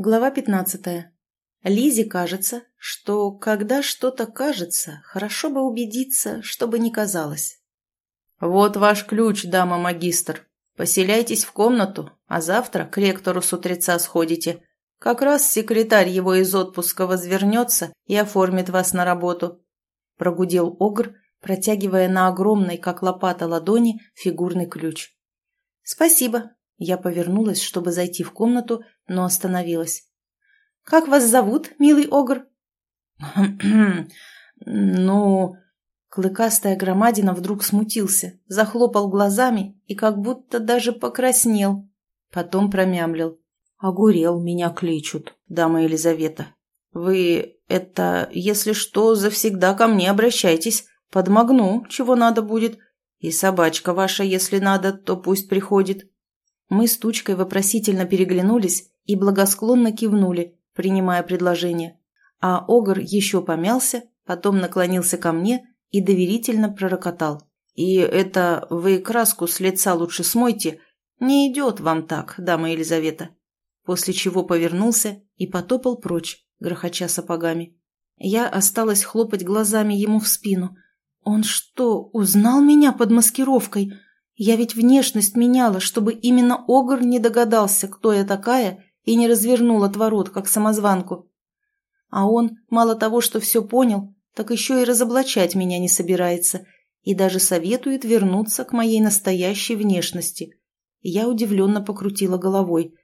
Глава 15. Лизе кажется, что когда что-то кажется, хорошо бы убедиться, чтобы не казалось. «Вот ваш ключ, дама-магистр. Поселяйтесь в комнату, а завтра к ректору с утреца сходите. Как раз секретарь его из отпуска возвернется и оформит вас на работу», – прогудел Огр, протягивая на огромной, как лопата ладони, фигурный ключ. «Спасибо», я повернулась, чтобы зайти в комнату, но остановилась. «Как вас зовут, милый огр?» «Ну...» Клыкастая громадина вдруг смутился, захлопал глазами и как будто даже покраснел. Потом промямлил. «Огурел, меня кличут, дама Елизавета. Вы, это, если что, завсегда ко мне обращайтесь. Подмогну, чего надо будет. И собачка ваша, если надо, то пусть приходит». Мы с Тучкой вопросительно переглянулись и благосклонно кивнули, принимая предложение. А Огр еще помялся, потом наклонился ко мне и доверительно пророкотал. «И это вы краску с лица лучше смойте. Не идет вам так, дама Елизавета». После чего повернулся и потопал прочь, грохоча сапогами. Я осталась хлопать глазами ему в спину. «Он что, узнал меня под маскировкой?» Я ведь внешность меняла, чтобы именно Огр не догадался, кто я такая, и не развернул отворот, как самозванку. А он, мало того, что все понял, так еще и разоблачать меня не собирается, и даже советует вернуться к моей настоящей внешности. Я удивленно покрутила головой.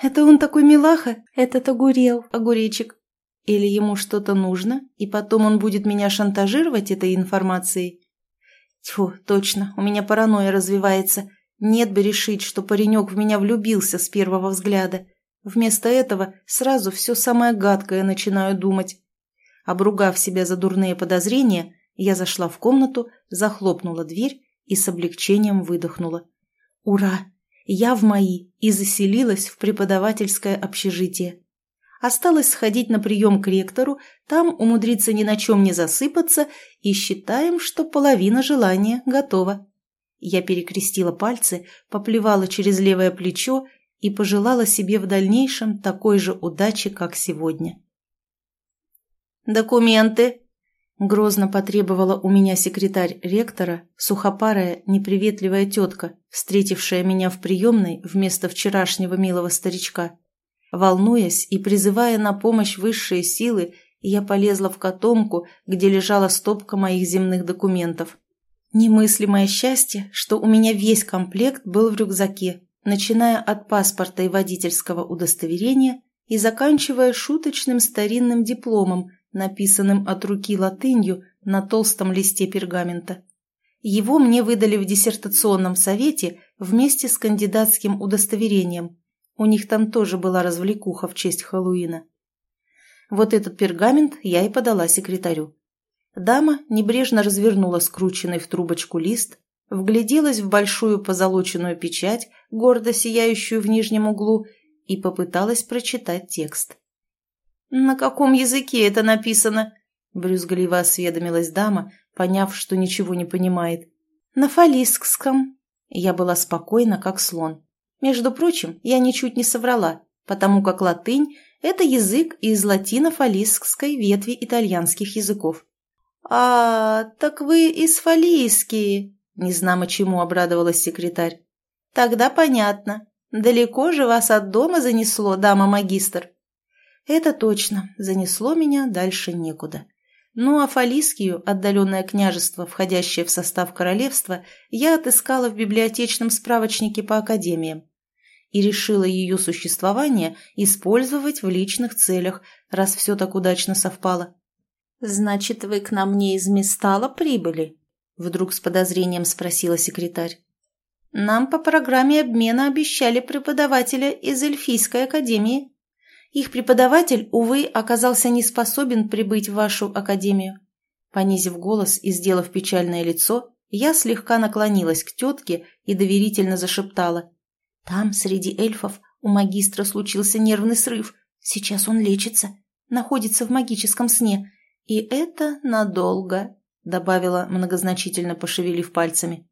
«Это он такой милаха? Этот огурел, огуречек. Или ему что-то нужно, и потом он будет меня шантажировать этой информацией?» Тьфу, точно, у меня паранойя развивается. Нет бы решить, что паренек в меня влюбился с первого взгляда. Вместо этого сразу все самое гадкое начинаю думать. Обругав себя за дурные подозрения, я зашла в комнату, захлопнула дверь и с облегчением выдохнула. Ура! Я в мои и заселилась в преподавательское общежитие. Осталось сходить на прием к ректору, там умудриться ни на чем не засыпаться, и считаем, что половина желания готова. Я перекрестила пальцы, поплевала через левое плечо и пожелала себе в дальнейшем такой же удачи, как сегодня. «Документы!» – грозно потребовала у меня секретарь ректора, сухопарая, неприветливая тетка, встретившая меня в приемной вместо вчерашнего милого старичка. Волнуясь и призывая на помощь высшие силы, я полезла в котомку, где лежала стопка моих земных документов. Немыслимое счастье, что у меня весь комплект был в рюкзаке, начиная от паспорта и водительского удостоверения и заканчивая шуточным старинным дипломом, написанным от руки латынью на толстом листе пергамента. Его мне выдали в диссертационном совете вместе с кандидатским удостоверением, у них там тоже была развлекуха в честь Хэллоуина. Вот этот пергамент я и подала секретарю. Дама небрежно развернула скрученный в трубочку лист, вгляделась в большую позолоченную печать, гордо сияющую в нижнем углу, и попыталась прочитать текст. «На каком языке это написано?» – брюзгливо осведомилась дама, поняв, что ничего не понимает. «На фалискском». Я была спокойна, как слон. Между прочим, я ничуть не соврала, потому как латынь – это язык из латино-фалискской ветви итальянских языков. «А, так вы из фалийские», – незнамо чему обрадовалась секретарь. «Тогда понятно. Далеко же вас от дома занесло, дама-магистр?» «Это точно. Занесло меня дальше некуда». Ну а Фалискию, отдаленное княжество, входящее в состав королевства, я отыскала в библиотечном справочнике по академиям и решила ее существование использовать в личных целях, раз все так удачно совпало. «Значит, вы к нам не из Местала прибыли?» – вдруг с подозрением спросила секретарь. «Нам по программе обмена обещали преподавателя из Эльфийской академии», их преподаватель, увы, оказался не способен прибыть в вашу академию. Понизив голос и сделав печальное лицо, я слегка наклонилась к тетке и доверительно зашептала. Там, среди эльфов, у магистра случился нервный срыв. Сейчас он лечится, находится в магическом сне. И это надолго, добавила, многозначительно пошевелив пальцами.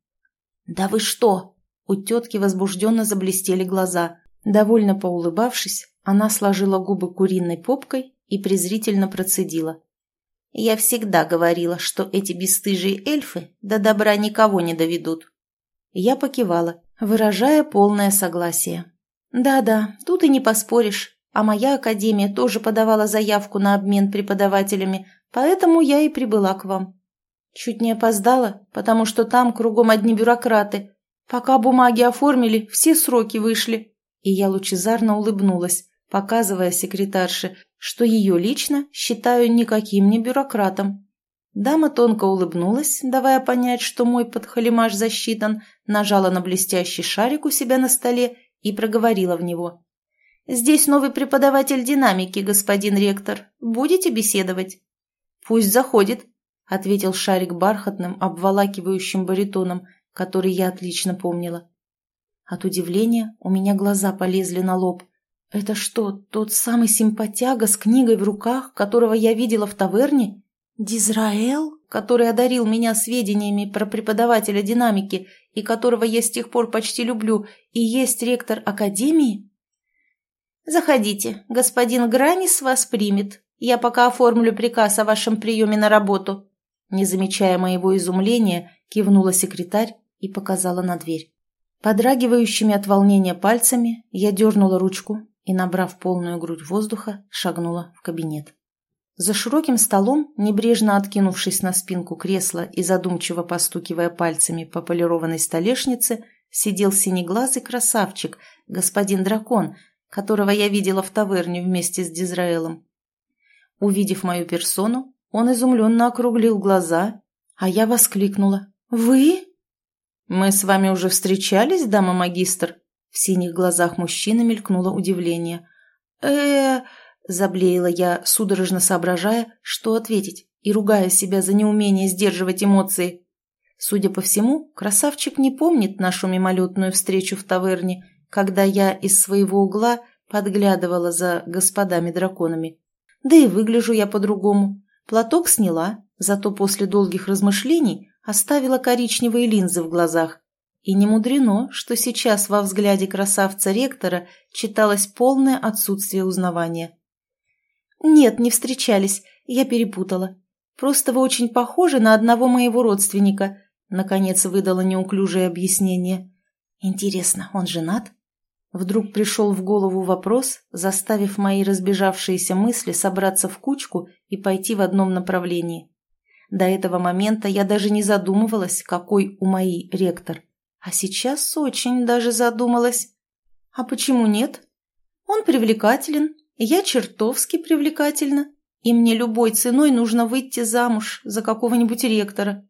«Да вы что?» У тетки возбужденно заблестели глаза. Довольно поулыбавшись, Она сложила губы куриной попкой и презрительно процедила. «Я всегда говорила, что эти бесстыжие эльфы до добра никого не доведут». Я покивала, выражая полное согласие. «Да-да, тут и не поспоришь. А моя академия тоже подавала заявку на обмен преподавателями, поэтому я и прибыла к вам. Чуть не опоздала, потому что там кругом одни бюрократы. Пока бумаги оформили, все сроки вышли». И я лучезарно улыбнулась, показывая секретарше, что ее лично считаю никаким не бюрократом. Дама тонко улыбнулась, давая понять, что мой подхалимаш засчитан, нажала на блестящий шарик у себя на столе и проговорила в него. «Здесь новый преподаватель динамики, господин ректор. Будете беседовать?» «Пусть заходит», — ответил шарик бархатным, обволакивающим баритоном, который я отлично помнила. От удивления у меня глаза полезли на лоб. «Это что, тот самый симпатяга с книгой в руках, которого я видела в таверне? Дизраэл, который одарил меня сведениями про преподавателя динамики и которого я с тех пор почти люблю, и есть ректор Академии?» «Заходите, господин Гранис вас примет. Я пока оформлю приказ о вашем приеме на работу». Не замечая моего изумления, кивнула секретарь и показала на дверь. Подрагивающими от волнения пальцами я дернула ручку и, набрав полную грудь воздуха, шагнула в кабинет. За широким столом, небрежно откинувшись на спинку кресла и задумчиво постукивая пальцами по полированной столешнице, сидел синеглазый красавчик, господин дракон, которого я видела в таверне вместе с Дизраэлом. Увидев мою персону, он изумленно округлил глаза, а я воскликнула. «Вы?» «Мы с вами уже встречались, дама-магистр?» В синих глазах мужчины мелькнуло удивление. э заблеяла я, судорожно соображая, что ответить, и ругая себя за неумение сдерживать эмоции. Судя по всему, красавчик не помнит нашу мимолетную встречу в таверне, когда я из своего угла подглядывала за господами-драконами. Да и выгляжу я по-другому. Платок сняла, зато после долгих размышлений оставила коричневые линзы в глазах. И не мудрено, что сейчас во взгляде красавца-ректора читалось полное отсутствие узнавания. «Нет, не встречались, я перепутала. Просто вы очень похожи на одного моего родственника», наконец выдала неуклюжее объяснение. «Интересно, он женат?» Вдруг пришел в голову вопрос, заставив мои разбежавшиеся мысли собраться в кучку и пойти в одном направлении. До этого момента я даже не задумывалась, какой у моей ректор. А сейчас очень даже задумалась. А почему нет? Он привлекателен, я чертовски привлекательна, и мне любой ценой нужно выйти замуж за какого-нибудь ректора.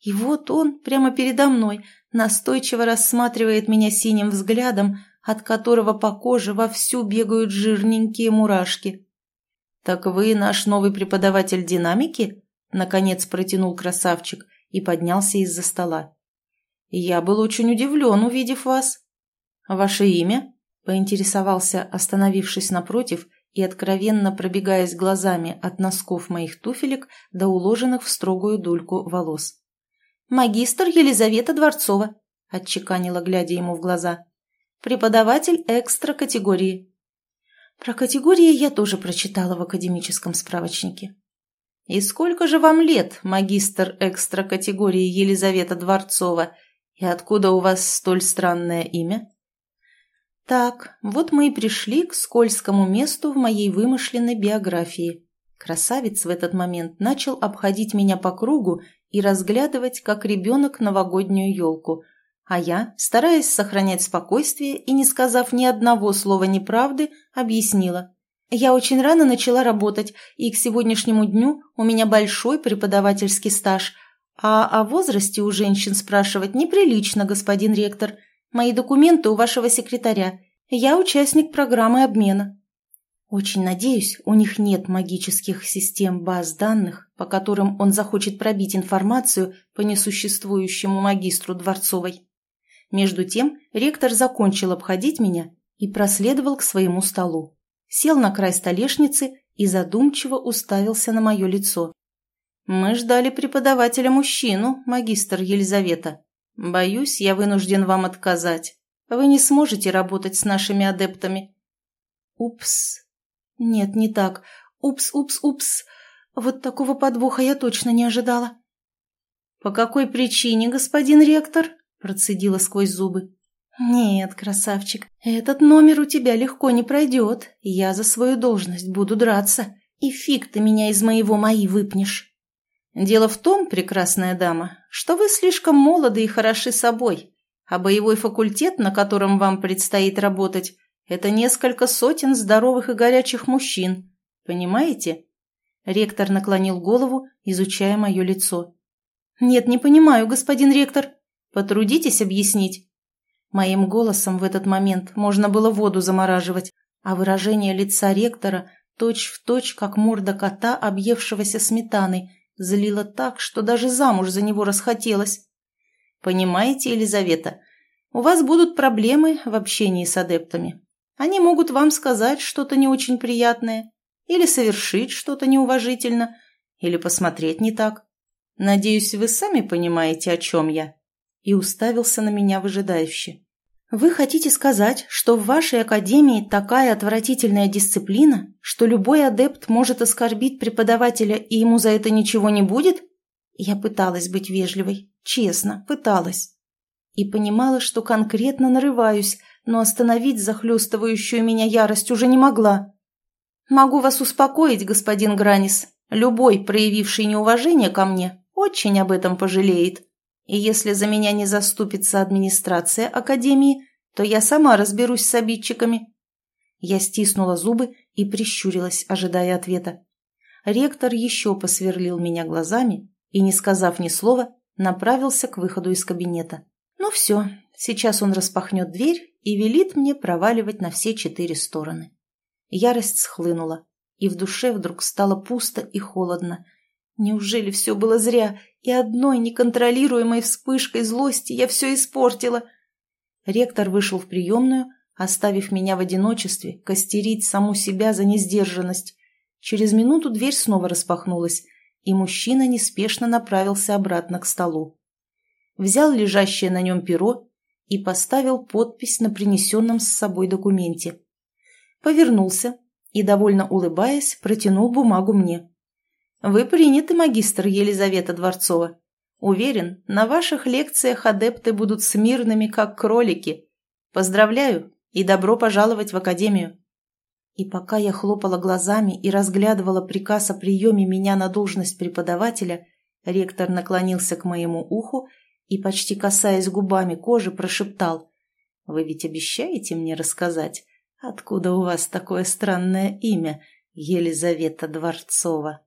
И вот он прямо передо мной настойчиво рассматривает меня синим взглядом, от которого по коже вовсю бегают жирненькие мурашки. «Так вы наш новый преподаватель динамики?» Наконец протянул красавчик и поднялся из-за стола. «Я был очень удивлен, увидев вас». «Ваше имя?» – поинтересовался, остановившись напротив и откровенно пробегаясь глазами от носков моих туфелек до уложенных в строгую дульку волос. «Магистр Елизавета Дворцова», – отчеканила, глядя ему в глаза. Преподаватель экстра категории. Про категории я тоже прочитала в академическом справочнике. И сколько же вам лет, магистр экстра категории Елизавета Дворцова, и откуда у вас столь странное имя? Так, вот мы и пришли к скользкому месту в моей вымышленной биографии. Красавец в этот момент начал обходить меня по кругу и разглядывать, как ребенок, новогоднюю елку – а я, стараясь сохранять спокойствие и не сказав ни одного слова неправды, объяснила. Я очень рано начала работать, и к сегодняшнему дню у меня большой преподавательский стаж. А о возрасте у женщин спрашивать неприлично, господин ректор. Мои документы у вашего секретаря. Я участник программы обмена. Очень надеюсь, у них нет магических систем баз данных, по которым он захочет пробить информацию по несуществующему магистру Дворцовой. Между тем ректор закончил обходить меня и проследовал к своему столу. Сел на край столешницы и задумчиво уставился на мое лицо. «Мы ждали преподавателя-мужчину, магистр Елизавета. Боюсь, я вынужден вам отказать. Вы не сможете работать с нашими адептами». Упс. Нет, не так. Упс, упс, упс. Вот такого подвоха я точно не ожидала. «По какой причине, господин ректор?» процедила сквозь зубы. «Нет, красавчик, этот номер у тебя легко не пройдет. Я за свою должность буду драться, и фиг ты меня из моего мои выпнешь». «Дело в том, прекрасная дама, что вы слишком молоды и хороши собой, а боевой факультет, на котором вам предстоит работать, это несколько сотен здоровых и горячих мужчин. Понимаете?» Ректор наклонил голову, изучая мое лицо. «Нет, не понимаю, господин ректор. Потрудитесь объяснить». Моим голосом в этот момент можно было воду замораживать, а выражение лица ректора точь-в-точь, точь, как морда кота, объевшегося сметаной, злило так, что даже замуж за него расхотелось. «Понимаете, Елизавета, у вас будут проблемы в общении с адептами. Они могут вам сказать что-то не очень приятное, или совершить что-то неуважительно, или посмотреть не так. Надеюсь, вы сами понимаете, о чем я» и уставился на меня выжидающе. «Вы хотите сказать, что в вашей академии такая отвратительная дисциплина, что любой адепт может оскорбить преподавателя, и ему за это ничего не будет?» Я пыталась быть вежливой, честно, пыталась. И понимала, что конкретно нарываюсь, но остановить захлестывающую меня ярость уже не могла. «Могу вас успокоить, господин Гранис. Любой, проявивший неуважение ко мне, очень об этом пожалеет», и если за меня не заступится администрация Академии, то я сама разберусь с обидчиками. Я стиснула зубы и прищурилась, ожидая ответа. Ректор еще посверлил меня глазами и, не сказав ни слова, направился к выходу из кабинета. Ну все, сейчас он распахнет дверь и велит мне проваливать на все четыре стороны. Ярость схлынула, и в душе вдруг стало пусто и холодно. Неужели все было зря, и одной неконтролируемой вспышкой злости я все испортила. Ректор вышел в приемную, оставив меня в одиночестве, костерить саму себя за несдержанность. Через минуту дверь снова распахнулась, и мужчина неспешно направился обратно к столу. Взял лежащее на нем перо и поставил подпись на принесенном с собой документе. Повернулся и, довольно улыбаясь, протянул бумагу мне. Вы приняты, магистр Елизавета Дворцова. Уверен, на ваших лекциях адепты будут смирными, как кролики. Поздравляю и добро пожаловать в академию. И пока я хлопала глазами и разглядывала приказ о приеме меня на должность преподавателя, ректор наклонился к моему уху и, почти касаясь губами кожи, прошептал. «Вы ведь обещаете мне рассказать, откуда у вас такое странное имя, Елизавета Дворцова?»